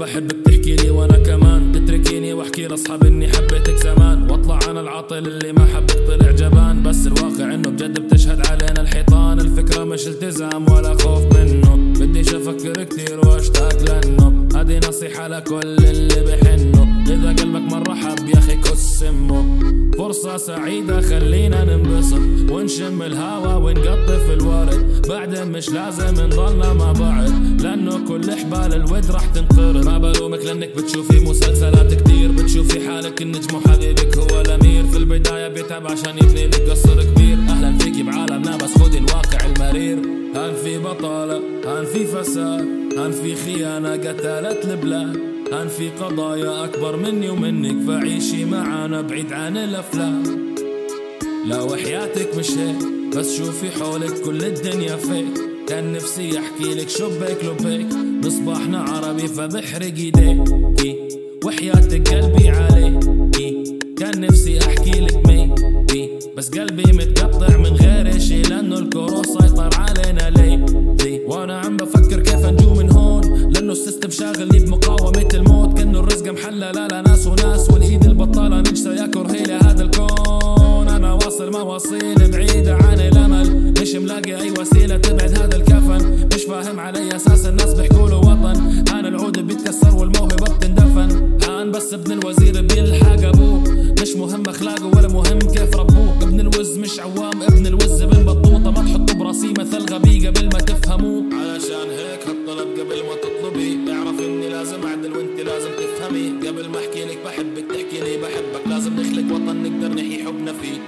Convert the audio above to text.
بحبك تحكي لي وأنا كمان. تتركيني واحكي لاصحابي اني حبيتك زمان. واطلع أنا العاطل اللي ما حبك طلع جبان. بس الواقع انه بجد بتشهد علينا الحيطان. الفكرة مش التزام ولا خوف منه. بديش أفكر كتير واشتاق لأنه. هذه نصيحة لكل اللي بحنه إذا قلبك مرة حب يا أخي كس امه فرصة سعيدة ننبسط ونشم الهوا ونقطف الورد بعدين مش لازم نضلنا مع بعض لأنه كل حبال الود راح تنقرض ما بلومك لأنك بتشوفي مسلسلات كتير. بتشوفي حالك النجم وحبيبك هو الأمير. في البداية بيتعب عشان يبني لك قصر كبير. أهلا فيكي بعالمنا بس خدي الواقع المرير. هان في بطالة هان في فساد هان في خيانة قتلت البلاد. هان في قضايا أكبر مني ومنك فعيشي معانا بعيد عن الأفلام. لا وحياتك مش هيك بس شوفي حولك كل الدنيا فيك. كان نفسي احكي لك شبيك لبيك مصباحنا عربي فبحرق ايديكي وحياتك قلبي عليكي كان نفسي احكي لك maybe بس قلبي متقطع من غير شي لأنه الكره سيطر علينا ليلي وأنا عم بفكر كيف انجو من هون. لأنه ال system شاغلني بمقاومة الموت. كأنه الرزق محلى لا لا ناس وناس والإيد البطالة نجسة. يا كرهي لهذا وسيلة تبعد هذا الكفن. مش فاهم علي أساس الناس بيحكوا له وطن. أنا العود بيتكسر والموهبة بتندفن. هان بس ابن الوزير بيلحق أبوه. مش مهم أخلاقه ولا مهم كيف ربوه. ابن الوز مش عوام ابن الوز ابن بطوطة. ما تحطوا براسي مثل غبي قبل ما تفهموه. علشان هيك هالطلب قبل ما تطلبي. اعرف إني لازم أعدل وإنت لازم تفهمي. قبل ما أحكي لك بحبك تحكي لي بحبك. لازم نخلق وطن نقدر نحيي حبنا فيه.